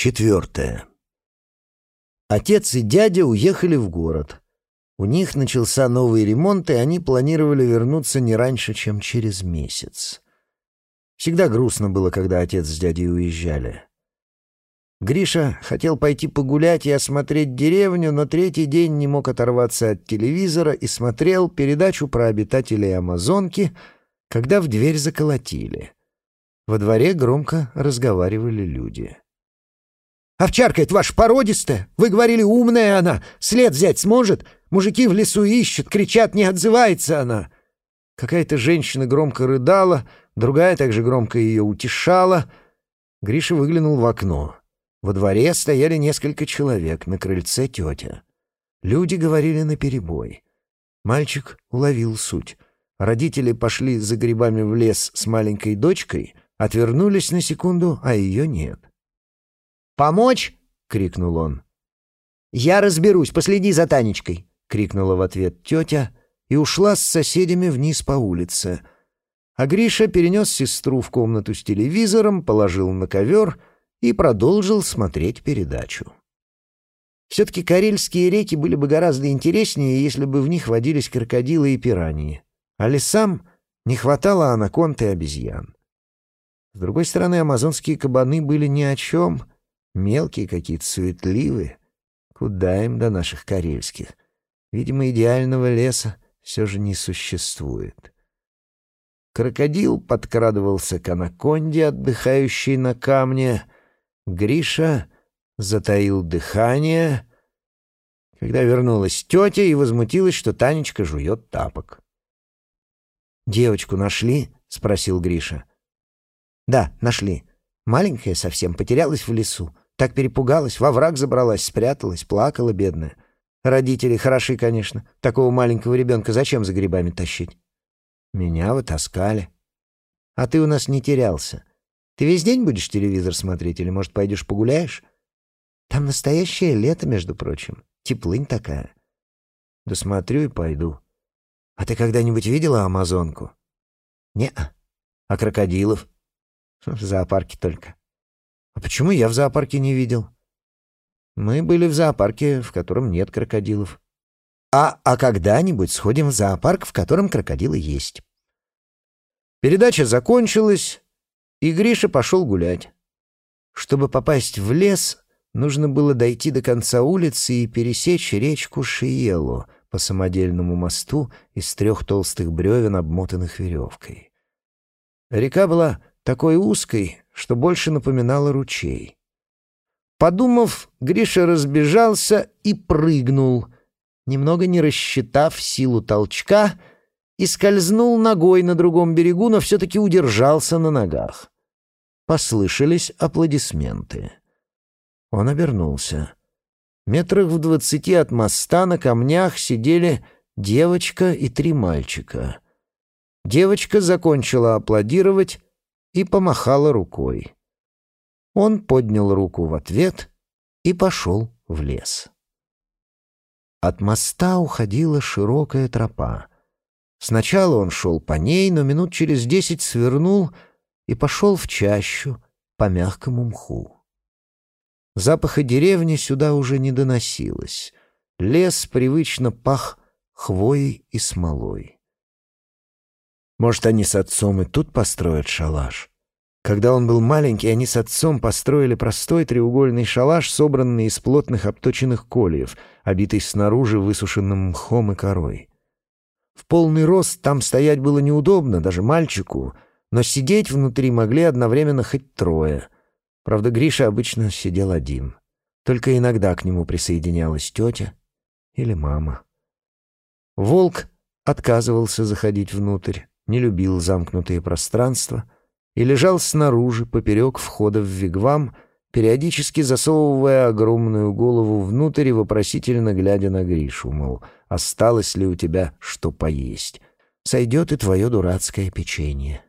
Четвертое. Отец и дядя уехали в город. У них начался новый ремонт, и они планировали вернуться не раньше, чем через месяц. Всегда грустно было, когда отец с дядей уезжали. Гриша хотел пойти погулять и осмотреть деревню, но третий день не мог оторваться от телевизора и смотрел передачу про обитателей Амазонки, когда в дверь заколотили. Во дворе громко разговаривали люди. Овчарка это ваша породистая? Вы говорили, умная она. След взять сможет? Мужики в лесу ищут, кричат, не отзывается она. Какая-то женщина громко рыдала, другая также громко ее утешала. Гриша выглянул в окно. Во дворе стояли несколько человек, на крыльце тетя. Люди говорили наперебой. Мальчик уловил суть. Родители пошли за грибами в лес с маленькой дочкой, отвернулись на секунду, а ее нет. «Помочь?» — крикнул он. «Я разберусь, последи за Танечкой!» — крикнула в ответ тетя и ушла с соседями вниз по улице. А Гриша перенес сестру в комнату с телевизором, положил на ковер и продолжил смотреть передачу. Все-таки карельские реки были бы гораздо интереснее, если бы в них водились крокодилы и пираньи. А лесам не хватало анаконт и обезьян. С другой стороны, амазонские кабаны были ни о чем — Мелкие какие-то, суетливые. Куда им до наших карельских? Видимо, идеального леса все же не существует. Крокодил подкрадывался к анаконде, отдыхающей на камне. Гриша затаил дыхание, когда вернулась тетя и возмутилась, что Танечка жует тапок. «Девочку нашли?» — спросил Гриша. «Да, нашли. Маленькая совсем, потерялась в лесу. Так перепугалась, во враг забралась, спряталась, плакала бедная. Родители хороши, конечно. Такого маленького ребенка зачем за грибами тащить? Меня вытаскали. А ты у нас не терялся. Ты весь день будешь телевизор смотреть или, может, пойдешь погуляешь? Там настоящее лето, между прочим. Теплынь такая. Да смотрю и пойду. А ты когда-нибудь видела амазонку? Не-а. А крокодилов? В зоопарке только. А почему я в зоопарке не видел? Мы были в зоопарке, в котором нет крокодилов. А, а когда-нибудь сходим в зоопарк, в котором крокодилы есть. Передача закончилась, и Гриша пошел гулять. Чтобы попасть в лес, нужно было дойти до конца улицы и пересечь речку Шиелу по самодельному мосту из трех толстых бревен, обмотанных веревкой. Река была такой узкой, что больше напоминало ручей. Подумав, Гриша разбежался и прыгнул, немного не рассчитав силу толчка, и скользнул ногой на другом берегу, но все-таки удержался на ногах. Послышались аплодисменты. Он обернулся. Метрах в двадцати от моста на камнях сидели девочка и три мальчика. Девочка закончила аплодировать, и помахала рукой. Он поднял руку в ответ и пошел в лес. От моста уходила широкая тропа. Сначала он шел по ней, но минут через десять свернул и пошел в чащу по мягкому мху. Запаха деревни сюда уже не доносилось. Лес привычно пах хвоей и смолой. Может, они с отцом и тут построят шалаш? Когда он был маленький, они с отцом построили простой треугольный шалаш, собранный из плотных обточенных кольев, обитый снаружи высушенным мхом и корой. В полный рост там стоять было неудобно, даже мальчику, но сидеть внутри могли одновременно хоть трое. Правда, Гриша обычно сидел один. Только иногда к нему присоединялась тетя или мама. Волк отказывался заходить внутрь не любил замкнутые пространства и лежал снаружи, поперек входа в вигвам, периодически засовывая огромную голову внутрь и вопросительно глядя на Гришу, мол, осталось ли у тебя что поесть. Сойдет и твое дурацкое печенье.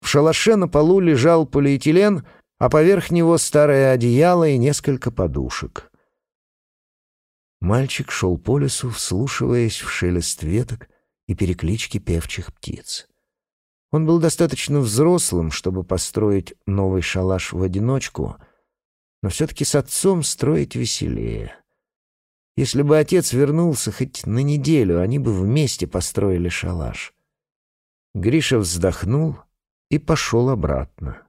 В шалаше на полу лежал полиэтилен, а поверх него старое одеяло и несколько подушек. Мальчик шел по лесу, вслушиваясь в шелест веток, и переклички певчих птиц. Он был достаточно взрослым, чтобы построить новый шалаш в одиночку, Но все-таки с отцом строить веселее. Если бы отец вернулся хоть на неделю, они бы вместе построили шалаш. Гриша вздохнул и пошел обратно.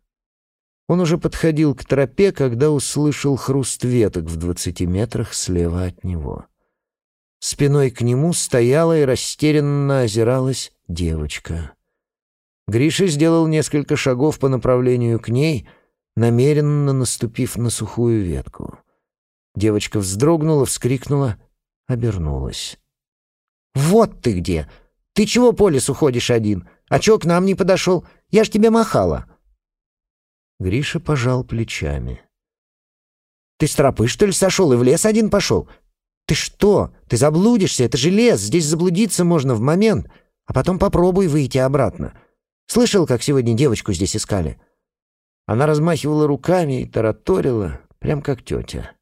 Он уже подходил к тропе, когда услышал хруст веток в двадцати метрах слева от него. Спиной к нему стояла и растерянно озиралась девочка. Гриша сделал несколько шагов по направлению к ней, намеренно наступив на сухую ветку. Девочка вздрогнула, вскрикнула, обернулась. «Вот ты где! Ты чего по лесу ходишь один? А чего к нам не подошел? Я ж тебе махала!» Гриша пожал плечами. «Ты с тропы, что ли, сошел и в лес один пошел? Ты что? Ты заблудишься, это же лес, здесь заблудиться можно в момент, а потом попробуй выйти обратно. Слышал, как сегодня девочку здесь искали?» Она размахивала руками и тараторила, прям как тетя.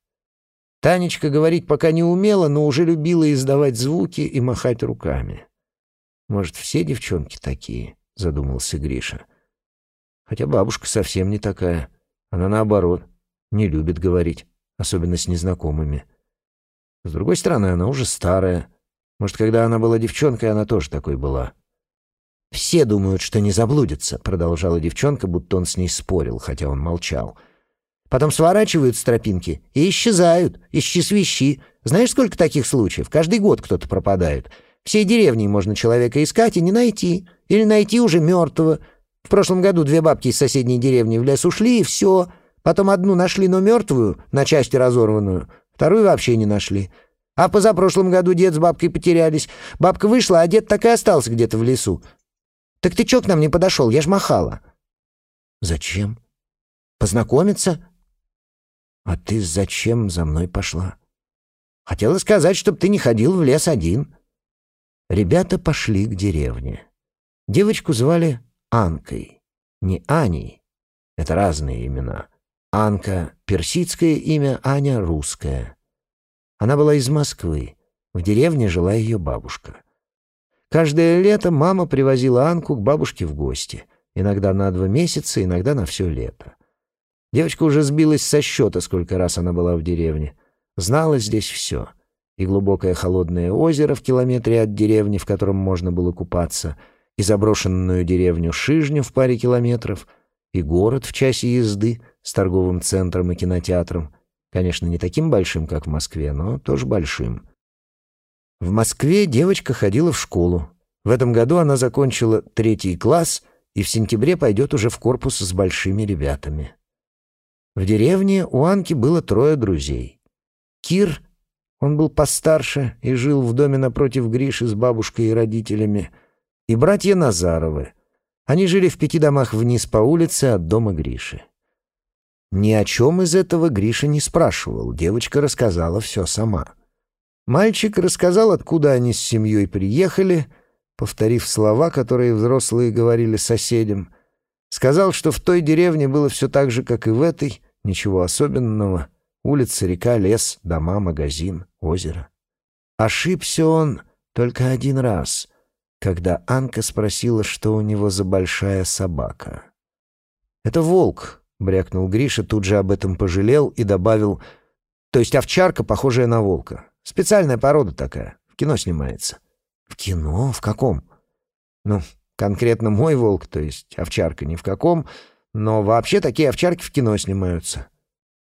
Танечка говорить пока не умела, но уже любила издавать звуки и махать руками. «Может, все девчонки такие?» — задумался Гриша. Хотя бабушка совсем не такая. Она наоборот, не любит говорить, особенно с незнакомыми. С другой стороны, она уже старая. Может, когда она была девчонкой, она тоже такой была. «Все думают, что не заблудятся», — продолжала девчонка, будто он с ней спорил, хотя он молчал. «Потом сворачивают с тропинки и исчезают, исчи свищи. Знаешь, сколько таких случаев? Каждый год кто-то пропадает. Всей деревней можно человека искать и не найти. Или найти уже мертвого. В прошлом году две бабки из соседней деревни в лес ушли, и все. Потом одну нашли, но мертвую, на части разорванную. Вторую вообще не нашли. А позапрошлом году дед с бабкой потерялись. Бабка вышла, а дед так и остался где-то в лесу. Так ты чё к нам не подошел? Я ж махала. Зачем? Познакомиться? А ты зачем за мной пошла? Хотела сказать, чтобы ты не ходил в лес один. Ребята пошли к деревне. Девочку звали Анкой, не Аней. Это разные имена. Анка — персидское имя, Аня — русское. Она была из Москвы. В деревне жила ее бабушка. Каждое лето мама привозила Анку к бабушке в гости. Иногда на два месяца, иногда на все лето. Девочка уже сбилась со счета, сколько раз она была в деревне. Знала здесь все. И глубокое холодное озеро в километре от деревни, в котором можно было купаться — и заброшенную деревню Шижню в паре километров, и город в часе езды с торговым центром и кинотеатром. Конечно, не таким большим, как в Москве, но тоже большим. В Москве девочка ходила в школу. В этом году она закончила третий класс и в сентябре пойдет уже в корпус с большими ребятами. В деревне у Анки было трое друзей. Кир, он был постарше и жил в доме напротив Гриши с бабушкой и родителями — и братья Назаровы. Они жили в пяти домах вниз по улице от дома Гриши. Ни о чем из этого Гриша не спрашивал, девочка рассказала все сама. Мальчик рассказал, откуда они с семьей приехали, повторив слова, которые взрослые говорили соседям. Сказал, что в той деревне было все так же, как и в этой, ничего особенного. Улица, река, лес, дома, магазин, озеро. Ошибся он только один раз — когда Анка спросила, что у него за большая собака. «Это волк», — брякнул Гриша, тут же об этом пожалел и добавил, «то есть овчарка, похожая на волка. Специальная порода такая, в кино снимается». «В кино? В каком?» «Ну, конкретно мой волк, то есть овчарка ни в каком, но вообще такие овчарки в кино снимаются».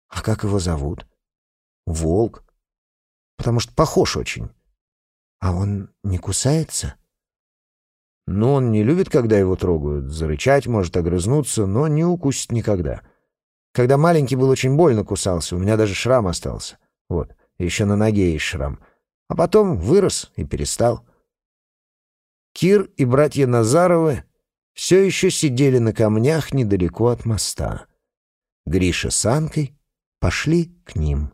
«А как его зовут?» «Волк. Потому что похож очень». «А он не кусается?» Но он не любит, когда его трогают. Зарычать может, огрызнуться, но не укусит никогда. Когда маленький был, очень больно кусался. У меня даже шрам остался. Вот. Еще на ноге есть шрам. А потом вырос и перестал. Кир и братья Назаровы все еще сидели на камнях недалеко от моста. Гриша с Анкой пошли к ним.